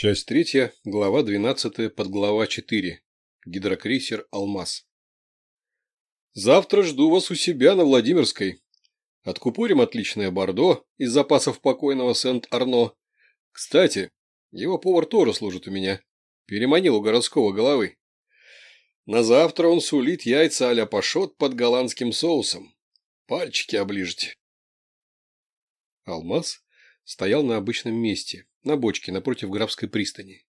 Часть третья, глава двенадцатая, подглава четыре. Гидрокрейсер «Алмаз». Завтра жду вас у себя на Владимирской. Откупорим отличное бордо из запасов покойного Сент-Арно. Кстати, его повар тоже служит у меня. Переманил у городского головы. На завтра он сулит яйца а-ля пашот под голландским соусом. Пальчики оближете. Алмаз стоял на обычном месте, на бочке напротив графской пристани.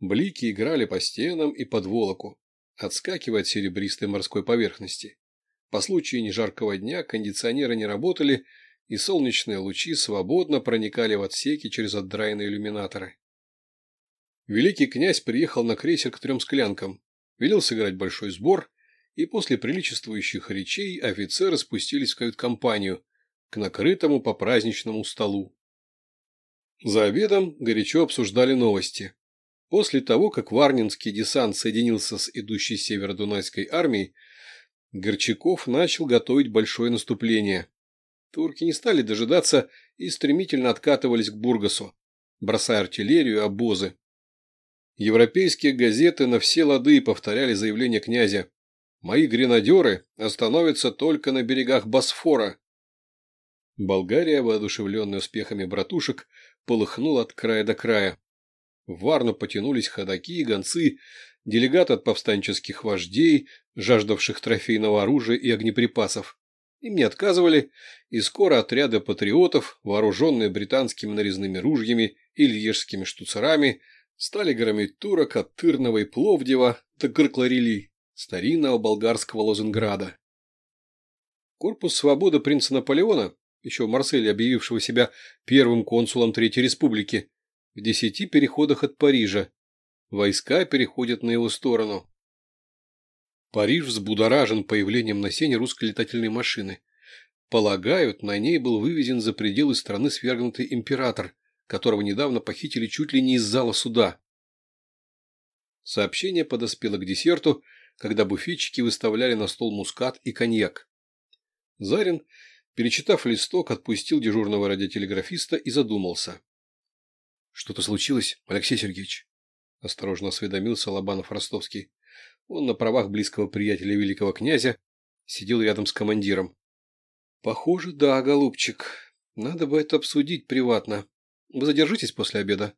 Блики играли по стенам и под волоку, отскакивая от серебристой морской поверхности. По случаю нежаркого дня кондиционеры не работали, и солнечные лучи свободно проникали в отсеки через отдраенные иллюминаторы. Великий князь приехал на крейсер к трем склянкам, велел сыграть большой сбор, и после приличествующих речей офицеры спустились в кают-компанию к накрытому по праздничному столу. За обедом горячо обсуждали новости. После того, как Варнинский десант соединился с идущей северо-дунайской армией, Горчаков начал готовить большое наступление. Турки не стали дожидаться и стремительно откатывались к Бургасу, бросая артиллерию и обозы. Европейские газеты на все лады повторяли заявление князя. «Мои гренадеры остановятся только на берегах Босфора». Болгария, воодушевленная успехами братушек, полыхнул от края до края. В Варну потянулись ходаки и гонцы, делегаты от повстанческих вождей, жаждавших трофейного оружия и огнеприпасов. Им не отказывали, и скоро отряды патриотов, вооруженные британскими нарезными ружьями и льежскими штуцерами, стали громить турок от Тырного и Пловдева до Гыркларели, старинного болгарского Лозенграда. Корпус свободы принца Наполеона еще в Марселе объявившего себя первым консулом Третьей Республики, в десяти переходах от Парижа. Войска переходят на его сторону. Париж взбудоражен появлением на сене русской летательной машины. Полагают, на ней был вывезен за пределы страны свергнутый император, которого недавно похитили чуть ли не из зала суда. Сообщение подоспело к десерту, когда буфетчики выставляли на стол мускат и коньяк. Зарин Перечитав листок, отпустил дежурного радиотелеграфиста и задумался. — Что-то случилось, Алексей Сергеевич? — осторожно осведомился Лобанов-Ростовский. Он на правах близкого приятеля великого князя сидел рядом с командиром. — Похоже, да, голубчик. Надо бы это обсудить приватно. Вы задержитесь после обеда?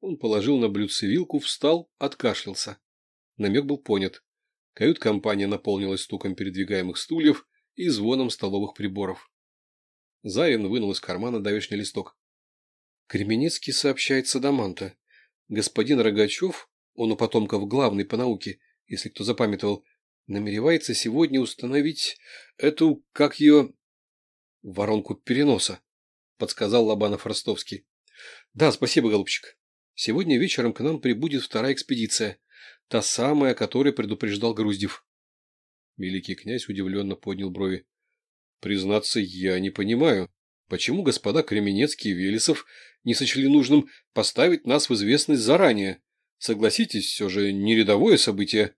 Он положил на блюдце вилку, встал, откашлялся. Намек был понят. Кают-компания наполнилась стуком передвигаемых стульев, и звоном столовых приборов. Зарин вынул из кармана давешний листок. Кременецкий сообщает Садаманта. Господин Рогачев, он у потомков главный по науке, если кто запамятовал, намеревается сегодня установить эту, как ее... воронку переноса, подсказал Лобанов-Ростовский. Да, спасибо, голубчик. Сегодня вечером к нам прибудет вторая экспедиция, та самая, о которой предупреждал Груздев. Великий князь удивленно поднял брови. Признаться, я не понимаю, почему господа Кременецкий и Велесов не сочли нужным поставить нас в известность заранее. Согласитесь, все же не рядовое событие.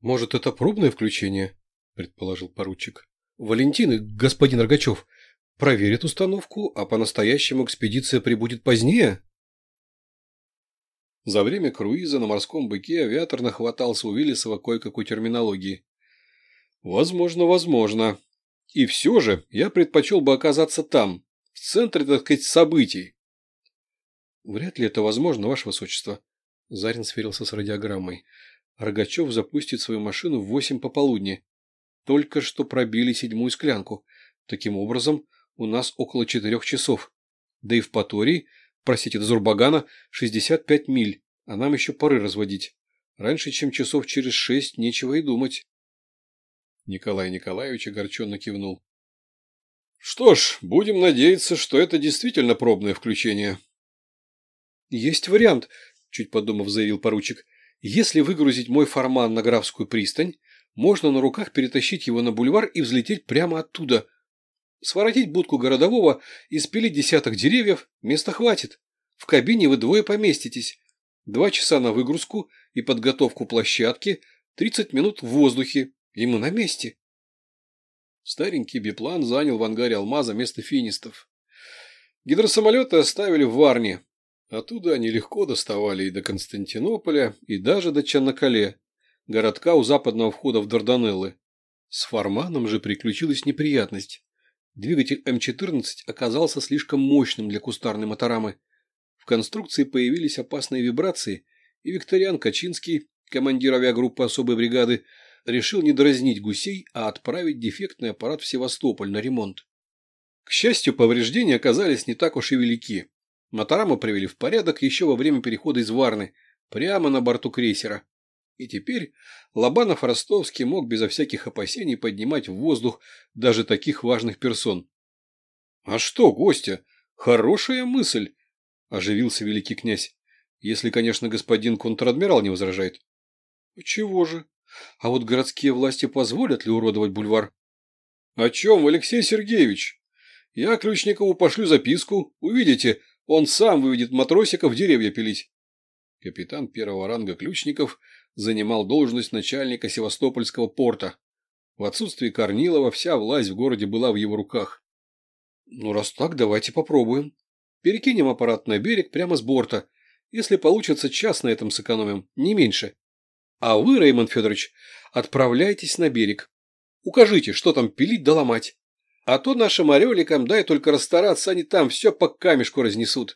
Может, это пробное включение? предположил поручик. Валентин и господин Рогачев проверят установку, а по-настоящему экспедиция прибудет позднее? За время круиза на морском быке авиатор нахватался у Виллисова кое-какой терминологии. Возможно, возможно. И все же я предпочел бы оказаться там, в центре, так сказать, событий. Вряд ли это возможно, ваше высочество. Зарин сверился с радиограммой. Рогачев запустит свою машину в восемь пополудни. Только что пробили седьмую склянку. Таким образом, у нас около четырех часов. Да и в Патории, простите, до Зурбагана, шестьдесят пять миль, а нам еще поры разводить. Раньше, чем часов через шесть, нечего и думать. Николай Николаевич огорченно кивнул. Что ж, будем надеяться, что это действительно пробное включение. Есть вариант, чуть подумав, заявил поручик. Если выгрузить мой форман на Графскую пристань, можно на руках перетащить его на бульвар и взлететь прямо оттуда. Своротить будку городового и спилить десяток деревьев, места хватит. В кабине вы двое поместитесь. Два часа на выгрузку и подготовку площадки, тридцать минут в воздухе, Ему на месте. Старенький биплан занял в ангаре алмаза место финистов. Гидросамолеты оставили в Варне. Оттуда они легко доставали и до Константинополя, и даже до Чанакале, городка у западного входа в Дарданеллы. С Фарманом же приключилась неприятность. Двигатель М-14 оказался слишком мощным для кустарной моторамы. В конструкции появились опасные вибрации, и Викториан Качинский, командир авиагруппы особой бригады, решил не дразнить гусей, а отправить дефектный аппарат в Севастополь на ремонт. К счастью, повреждения оказались не так уж и велики. Мотораму привели в порядок еще во время перехода из Варны, прямо на борту крейсера. И теперь Лобанов-Ростовский мог безо всяких опасений поднимать в воздух даже таких важных персон. — А что, гостя, хорошая мысль! — оживился великий князь. — Если, конечно, господин контр-адмирал не возражает. — Чего же? А вот городские власти позволят ли уродовать бульвар? — О чем, Алексей Сергеевич? Я Ключникову пошлю записку, увидите, он сам выведет матросиков деревья пилить. Капитан первого ранга Ключников занимал должность начальника Севастопольского порта. В отсутствие Корнилова вся власть в городе была в его руках. Ну, раз так, давайте попробуем. Перекинем аппарат на берег прямо с борта. Если получится, час на этом сэкономим, не меньше. А вы, Реймон Федорович, отправляйтесь на берег. Укажите, что там пилить да ломать. А то нашим ореликам дай только расстараться, они там все по камешку разнесут.